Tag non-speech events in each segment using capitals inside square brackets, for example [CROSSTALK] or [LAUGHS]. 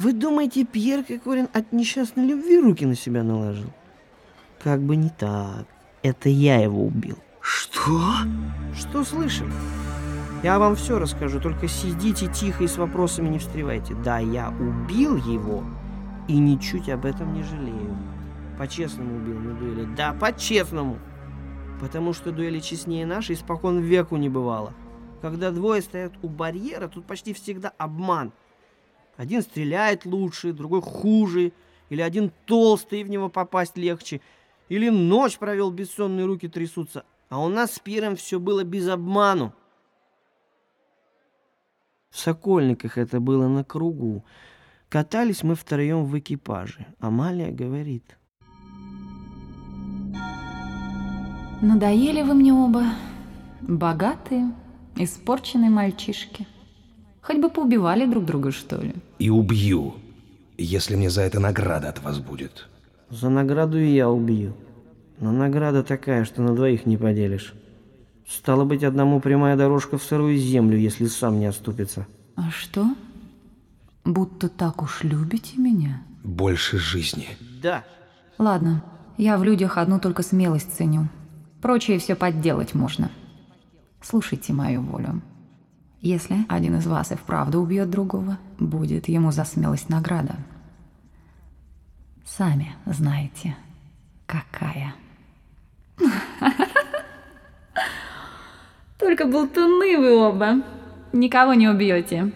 Вы думаете, Пьер Кокорин от несчастной любви руки на себя наложил? Как бы не так. Это я его убил. Что? Что слышали? Я вам все расскажу, только сидите тихо и с вопросами не встревайте. Да, я убил его и ничуть об этом не жалею. По-честному убил на дуэли. Да, по-честному. Потому что дуэли честнее нашей испокон веку не бывало. Когда двое стоят у барьера, тут почти всегда обман. Один стреляет лучше, другой хуже, или один толстый, и в него попасть легче, или ночь провел, бессонные руки трясутся. А у нас с Пиром все было без обману. В Сокольниках это было на кругу. Катались мы втроем в экипаже. Амалия говорит. Надоели вы мне оба. Богатые, испорченные мальчишки. Хоть бы поубивали друг друга, что ли. И убью, если мне за это награда от вас будет. За награду и я убью. Но награда такая, что на двоих не поделишь. Стало быть, одному прямая дорожка в сырую землю, если сам не оступится. А что? Будто так уж любите меня? Больше жизни. Да. Ладно, я в людях одну только смелость ценю. Прочее все подделать можно. Слушайте мою волю. Если один из вас и вправду убьет другого, будет ему за смелость награда. Сами знаете, какая. [LAUGHS] Только болтуны вы оба. Никого не убьете.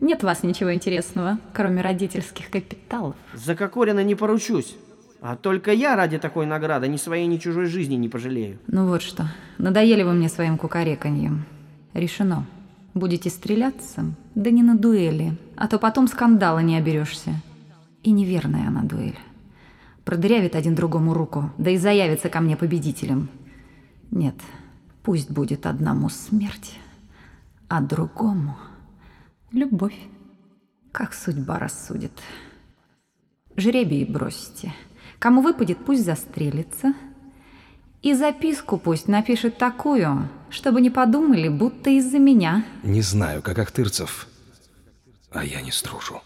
Нет у вас ничего интересного, кроме родительских капиталов. За Кокорина не поручусь. А только я ради такой награды ни своей, ни чужой жизни не пожалею. Ну вот что, надоели вы мне своим кукареканьем. Решено. Будете стреляться, да не на дуэли, а то потом скандала не оберешься. И неверная она дуэль. Продырявит один другому руку, да и заявится ко мне победителем. Нет, пусть будет одному смерть, а другому любовь. Как судьба рассудит. Жребий бросите – Кому выпадет, пусть застрелится. И записку пусть напишет такую, чтобы не подумали, будто из-за меня. Не знаю, как Ахтырцев, а я не стружу.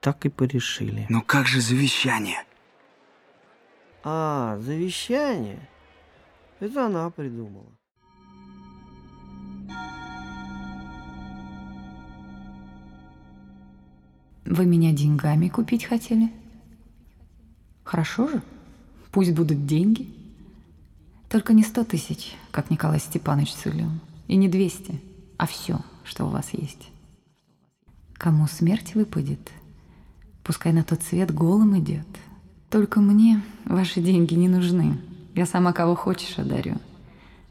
Так и порешили. Но как же завещание? А, завещание? Это она придумала. Вы меня деньгами купить хотели? Хорошо же, пусть будут деньги. Только не сто тысяч, как Николай Степанович сулил, и не двести, а все, что у вас есть. Кому смерть выпадет, пускай на тот свет голым идет. Только мне ваши деньги не нужны. Я сама кого хочешь одарю.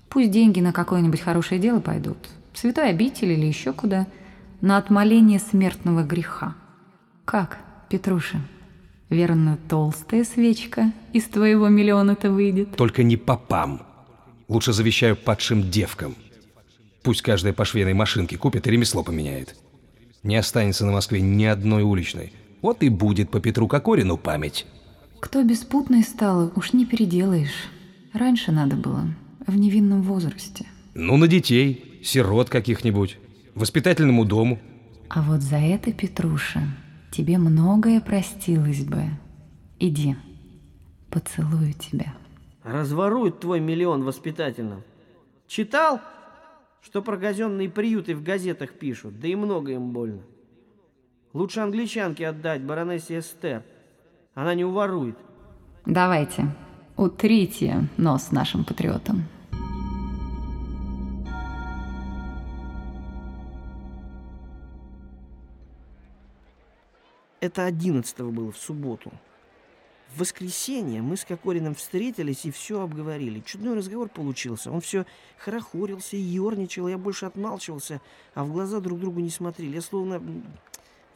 Пусть деньги на какое-нибудь хорошее дело пойдут. В святой обитель или еще куда. На отмоление смертного греха. Как, Петруша? Верно, толстая свечка из твоего миллиона-то выйдет? Только не попам. Лучше завещаю падшим девкам. Пусть каждая по швейной машинке купит и ремесло поменяет. Не останется на Москве ни одной уличной. Вот и будет по Петру Кокорину память. Кто беспутный стал, уж не переделаешь. Раньше надо было, в невинном возрасте. Ну, на детей, сирот каких-нибудь, воспитательному дому. А вот за это, Петруша, тебе многое простилось бы. Иди, поцелую тебя. Разворует твой миллион воспитательным. Читал, что про казенные приюты в газетах пишут, да и много им больно. Лучше англичанке отдать баронессе Эстер. Она не уворует. Давайте, утрите нос нашим патриотам. Это одиннадцатого было, в субботу. В воскресенье мы с Кокориным встретились и все обговорили. Чудной разговор получился. Он все хорохорился, ерничал, я больше отмалчивался, а в глаза друг другу не смотрели. Я словно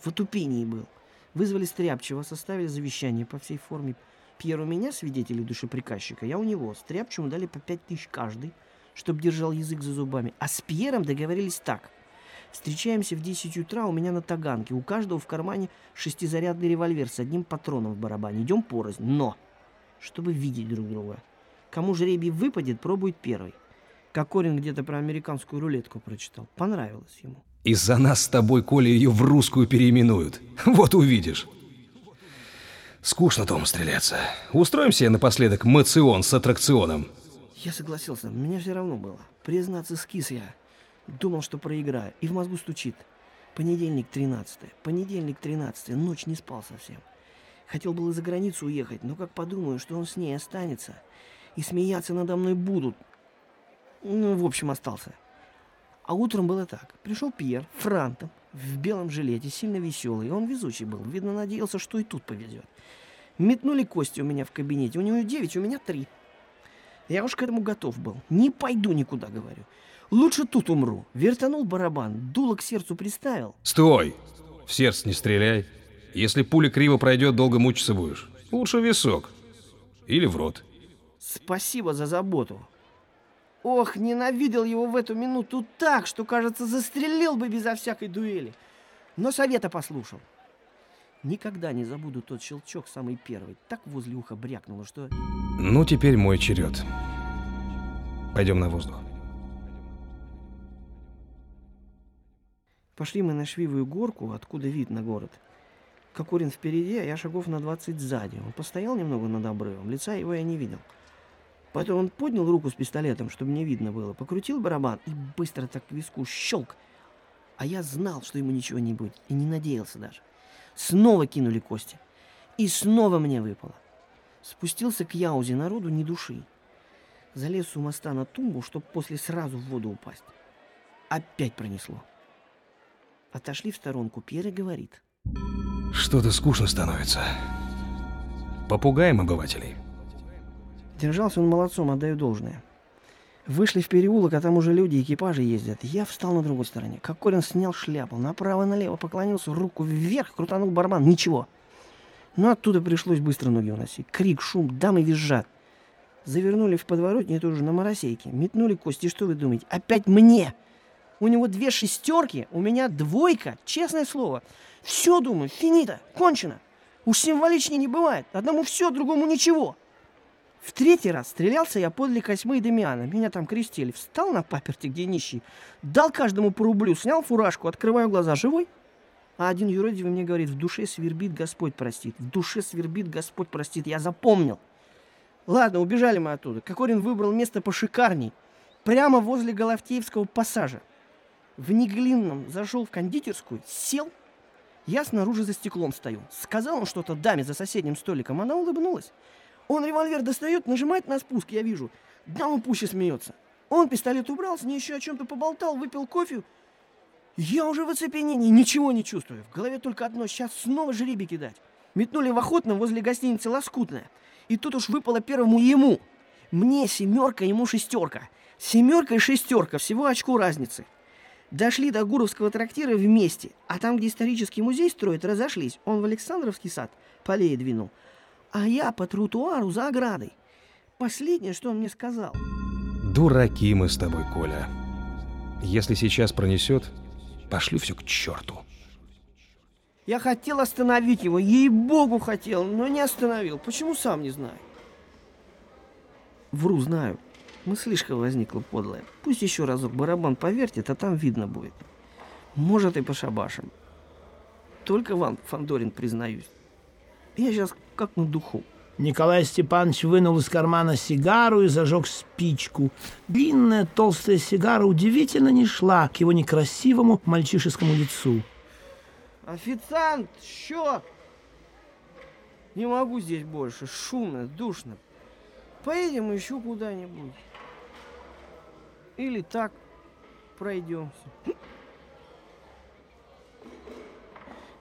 в отупении был. Вызвали Стряпчего, составили завещание по всей форме. Пьер у меня, свидетелей душеприказчика, я у него. Стряпчему дали по пять тысяч каждый, чтобы держал язык за зубами. А с Пьером договорились так – Встречаемся в 10 утра у меня на Таганке. У каждого в кармане шестизарядный револьвер с одним патроном в барабане. Идем порознь. Но, чтобы видеть друг друга. Кому жребий выпадет, пробует первый. Кокорин где-то про американскую рулетку прочитал. Понравилось ему. Из-за нас с тобой, Коля, ее в русскую переименуют. [LAUGHS] Вот увидишь. Скучно, Том, стреляться. Устроим себе напоследок мацион с аттракционом. Я согласился, мне все равно было. Признаться, скис я. Думал, что проиграю. И в мозгу стучит. Понедельник 13 Понедельник 13 Ночь не спал совсем. Хотел было за границу уехать, но как подумаю, что он с ней останется, и смеяться надо мной будут. Ну, в общем, остался. А утром было так. Пришел Пьер, франтом, в белом жилете, сильно веселый. Он везучий был. Видно, надеялся, что и тут повезет. Метнули кости у меня в кабинете. У него девять, у меня три. Я уж к этому готов был. Не пойду никуда, говорю. Лучше тут умру. Вертанул барабан, дуло к сердцу приставил. Стой! В сердце не стреляй. Если пуля криво пройдет, долго мучиться будешь. Лучше висок. Или в рот. Спасибо за заботу. Ох, ненавидел его в эту минуту так, что, кажется, застрелил бы безо всякой дуэли. Но совета послушал. Никогда не забуду тот щелчок самый первый. Так возле уха брякнуло, что... Ну, теперь мой черед. Пойдем на воздух. Пошли мы на Швивую горку, откуда вид на город. Кокорин впереди, а я шагов на 20 сзади. Он постоял немного над обрывом, лица его я не видел. Потом он поднял руку с пистолетом, чтобы не видно было, покрутил барабан и быстро так к виску щелк. А я знал, что ему ничего не будет, и не надеялся даже. Снова кинули кости. И снова мне выпало. Спустился к Яузе народу ни души. Залез у моста на тумбу, чтобы после сразу в воду упасть. Опять пронесло. Отошли в сторонку. Пьер говорит. Что-то скучно становится. Попугаем обывателей. Держался он молодцом, отдаю должное. Вышли в переулок, а там уже люди, экипажи ездят. Я встал на другой стороне. Кокорин снял шляпу, направо-налево поклонился, руку вверх, крутанул барабан. Ничего. Но оттуда пришлось быстро ноги уносить. Крик, шум, дамы визжат. Завернули в подворотне тоже на моросейке. Метнули кости. Что вы думаете? Опять мне! У него две шестерки, у меня двойка. Честное слово. Все, думаю, финита, кончено. Уж символичнее не бывает. Одному все, другому ничего. В третий раз стрелялся я подле Косьмы и Дамиана. Меня там крестили. Встал на паперти, где нищий. Дал каждому по рублю, снял фуражку, открываю глаза. Живой? А один юродивый мне говорит, в душе свербит, Господь простит. В душе свербит, Господь простит. Я запомнил. Ладно, убежали мы оттуда. Кокорин выбрал место пошикарней. Прямо возле Головтеевского пассажа. В Неглинном зашел в кондитерскую, сел. Я снаружи за стеклом стою. Сказал он что-то даме за соседним столиком. Она улыбнулась. Он револьвер достает, нажимает на спуск, я вижу. Дама пуще смеется. Он пистолет убрал, с ней еще о чем-то поболтал, выпил кофе. Я уже в оцепенении, ничего не чувствую. В голове только одно, сейчас снова жребий кидать. Метнули в охотном возле гостиницы «Лоскутная». И тут уж выпало первому ему. Мне семерка, ему шестерка. Семерка и шестерка, всего очку разницы. Дошли до Гуровского трактира вместе, а там, где исторический музей строят, разошлись. Он в Александровский сад полее двинул, а я по тротуару за оградой. Последнее, что он мне сказал. Дураки мы с тобой, Коля. Если сейчас пронесет, пошлю все к черту. Я хотел остановить его, ей-богу хотел, но не остановил. Почему, сам не знаю. Вру, знаю. Мыслишка возникла подлая. Пусть еще разок барабан повертит, а там видно будет. Может и пошабашим. Только вам, Фандорин, признаюсь. Я сейчас как на духу. Николай Степанович вынул из кармана сигару и зажег спичку. Длинная толстая сигара удивительно не шла к его некрасивому мальчишескому лицу. Официант, счет! Не могу здесь больше, шумно, душно. Поедем еще куда-нибудь. Или так пройдемся.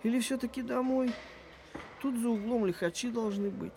Или все-таки домой? Тут за углом лихачи должны быть.